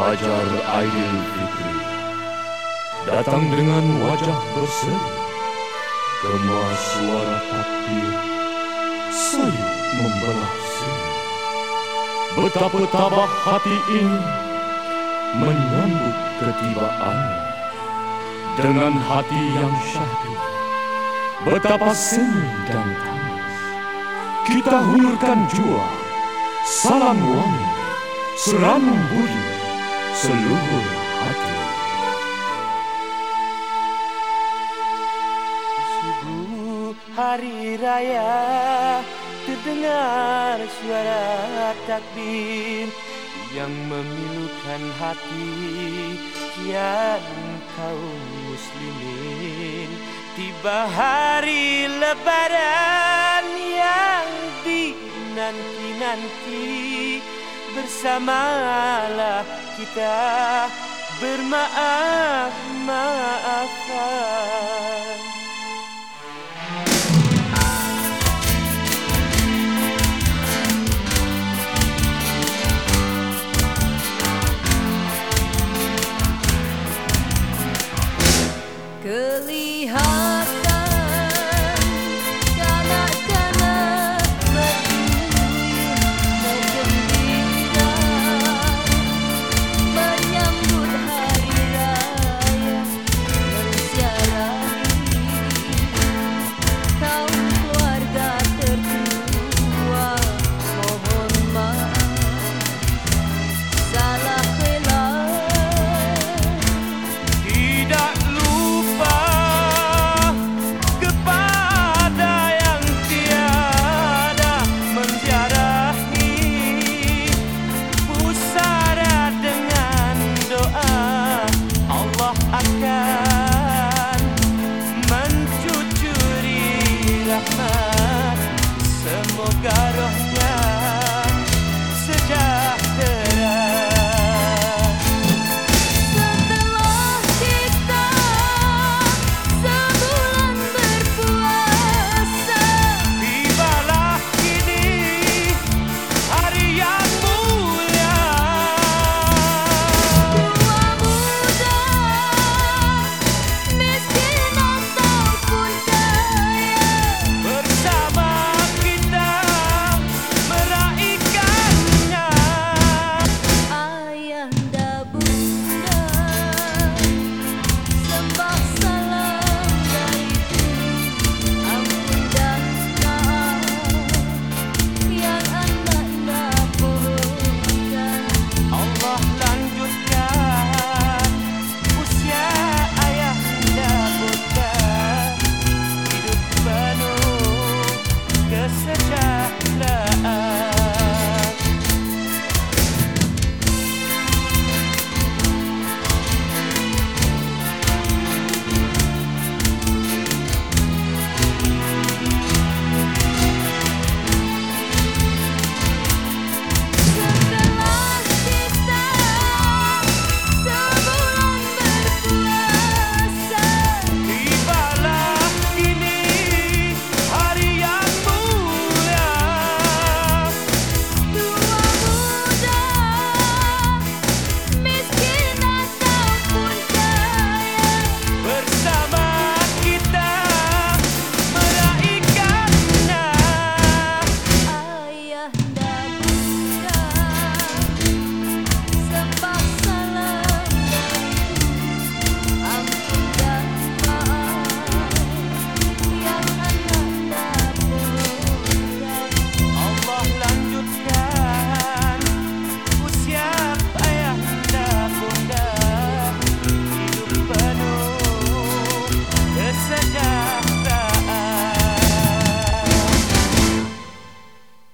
Fajar Aidil Fitri Datang dengan wajah berseri. Gema suara takbir Saya membelah sini Betapa tabah hati ini Menyambut ketibaan. Dengan hati yang syahdu Betapa seni dan tangis. Kita hulurkan jua Salam wangi Seranung budi Seluruh hati. Hari raya Terdengar suara takbir Yang memilukan hati Kian kaum muslimin. Tiba hari lebaran yang dinanti-nanti Bersamalah kita. Bermaaf-maafan Yeah.